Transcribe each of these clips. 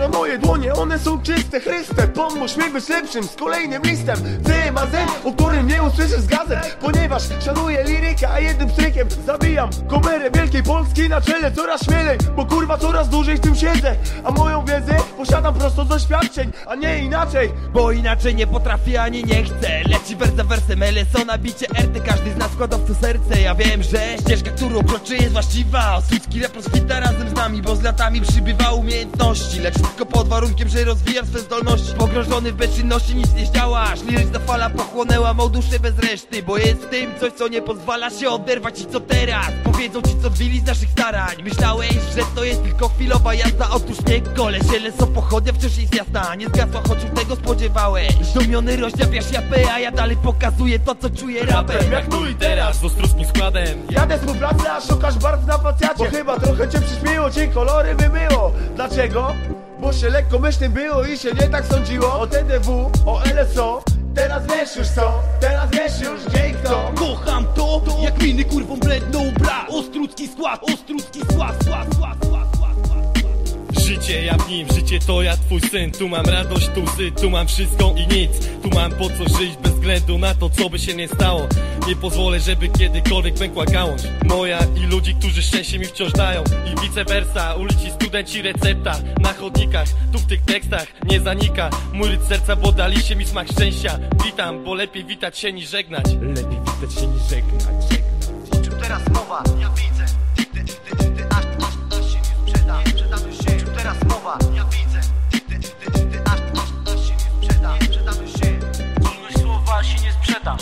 na moje dłonie, one są czyste Chryste, pomóż mi być lepszym z kolejnym listem. Ty ma zen, o którym nie usłyszysz z gazet Ponieważ szanuję lirykę, a jednym strykiem Zabijam komerę Wielkiej Polski na czele coraz śmielej Bo kurwa coraz dłużej w tym siedzę. A moją wiedzę posiadam prosto z doświadczeń, a nie inaczej. Bo inaczej nie potrafię ani nie chcę. Leci wers za wersem, LSO nabicie RT Każdy z nas wkłada serce. Ja wiem, że ścieżka, którą kroczy jest właściwa. Osucki rap rozkwita razem z nami Bo z latami przybywa umiejętności. Lecz pod warunkiem, że rozwijam swe zdolności. Pogrążony w bezczynności nic nie zdziałasz. Liryczna fala pochłonęła mą duszę bez reszty Bo jest w tym coś, co nie pozwala się oderwać I co teraz? Powiedzą ci, co dwili z naszych starań. Myślałeś, że to jest tylko chwilowa jazda. Otóż nie, koleś, LSO pochodnia wciąż jest jasna. Nie zgasła, choć się tego spodziewałeś. Zdumiony rozdziawiasz japę, a ja dalej pokazuję to, co czuję rapem. Jak tu i teraz Z ostruskim składem. Jadę z pracy, a szukasz barw na facjacie Bo chyba trochę cię przyśmiło, ci kolory wymyło Dlaczego? Bo się lekko myślnym było i się nie tak sądziło. O TDW, o LSO Teraz wiesz już co, teraz wiesz już gdzie i kto. Kocham to, jak miny kurwą bledną bra. Ostrucki skład, ostrucki skład, skład, skład, skład, skład, skład. Życie ja w nim, życie to ja twój syn. Tu mam radość, tu łzy, tu mam wszystko i nic. Tu mam po co żyć bez względu na to co by się nie stało Nie pozwolę, żeby kiedykolwiek pękła gałąź. Moja i ludzi, którzy szczęście mi wciąż dają. I vice versa, ulici studenci recepta. Na chodnikach, tu w tych tekstach nie zanika. Mój ryc serca, bo dali się mi smak szczęścia. Witam, bo lepiej witać się niż żegnać. Lepiej witać się niż żegnać, żegnać O czym teraz mowa? Ja widzę. Ty, ty, ty, ty, ty, aż, aż, aż się nie sprzeda. Nie sprzedamy się. O czym teraz mowa? Ja widzę. Ty, ty, ty, ty, ty, aż, aż, aż się nie sprzeda. Nie sprzedamy się. Wolność słowa się nie sprzeda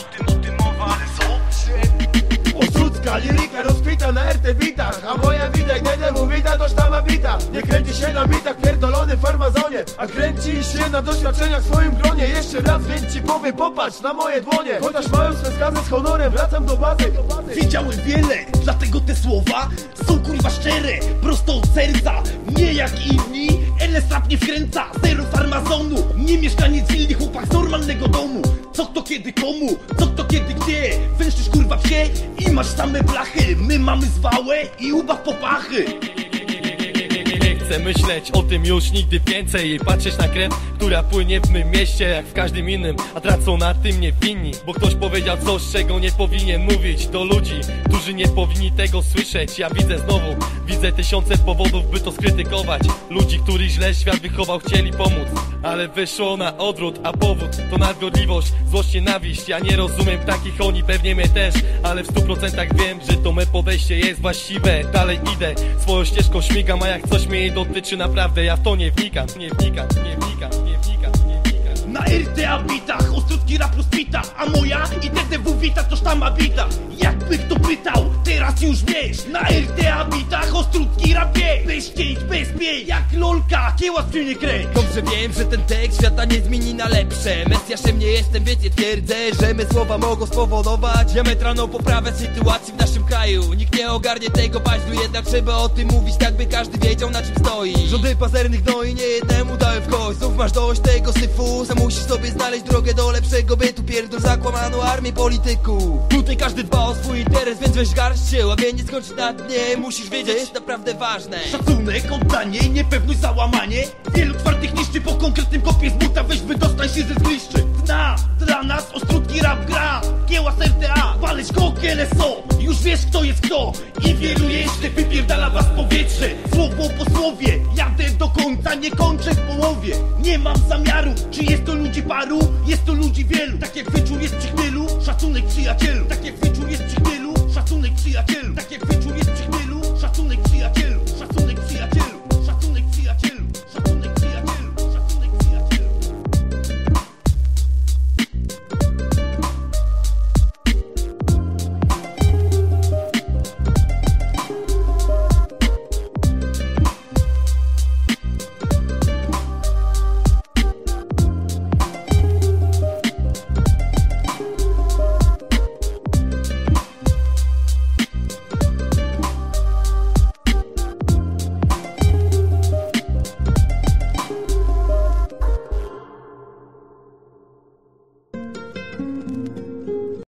Liryka rozkwita na RT bitach A moja wita i TDW wita to sztama bita Nie kręci się na bitach pierdolony w farmazonie. A kręci się na doświadczeniach w swoim gronie. Jeszcze raz więc ci powiem popatrz na moje dłonie. Chociaż mają swe skazy z honorem wracam do bazy. Wiedziałem wiele, dlatego te słowa są kurwa szczere, prosto od serca. Nie jak inni, LS rap nie wkręca, zero farmazonu. Nie mieszkaniec willi, chłopak z normalnego domu. Co kto kiedy komu, co kto kiedy gdzie. Węszysz kurwa wsie i masz same blachy. My mamy zwałę i ubaw popachy. Nie chcę myśleć o tym już nigdy więcej I patrzeć na krew, która płynie w mym mieście Jak w każdym innym, a tracą na tym niewinni Bo ktoś powiedział coś, czego nie powinien mówić Do ludzi, którzy nie powinni tego słyszeć. Ja widzę znowu, widzę tysiące powodów, by to skrytykować. Ludzi, których źle świat wychował, chcieli pomóc Ale wyszło na odwrót, a powód to nadgorliwość Złość, nienawiść, ja nie rozumiem takich, oni pewnie mnie też Ale w stu procentach wiem, że to me podejście jest właściwe. Dalej idę, swoją ścieżką śmigam, a jak coś mnie nie dotyczy naprawdę Ja w to nie wnikam, nie wnikam, nie wnikam, wnikam, nie wnikam Na RTA bitach, ostrucki rap rozpita A moja i TDW wita to sztama bita Jakby już wiesz Na RTA bitach, ostrucki rap wie Bez cięć, bez pień, jak lolka Kieła z nie kręć. Dobrze wiem, że ten tekst świata nie zmieni na lepsze. Mesjaszem nie jestem, więc nie twierdzę Że me słowa mogą spowodować Diametralną poprawę sytuacji w naszym kraju. Nikt nie ogarnie tego baźlu Jednak trzeba o tym mówić, tak by każdy wiedział na czym stoi. Rządy pazernych no i nie jednemu dałem w kość. Znów masz dość tego syfu Sam musisz sobie znaleźć drogę do lepszego bytu. Pierdol zakłamaną armię polityków. Tutaj każdy dba o swój interes, więc weź garść się Łabie nie skończy na dnie. Musisz wiedzieć, jest naprawdę ważne. Szacunek, oddanie, niepewność, załamanie. Wielu twardych niszczy po konkretnym kopie z buta. Weź wydostań się ze zgliszczy. Dna, dla nas ostrutki rap gra. Kieła z RTA, waleć kokie LSO Już wiesz kto jest kto. I wielu jeszcze wypierdala was powietrze. Słowo po słowie, jadę do końca, nie kończę w połowie. Nie mam zamiaru, czy jest to ludzi paru? Jest to ludzi wielu. Tak jak wyczór jest przy chmielu, szacunek przyjacielu. Tak szacunek przyjacielu. Tak jak wieczór jest przy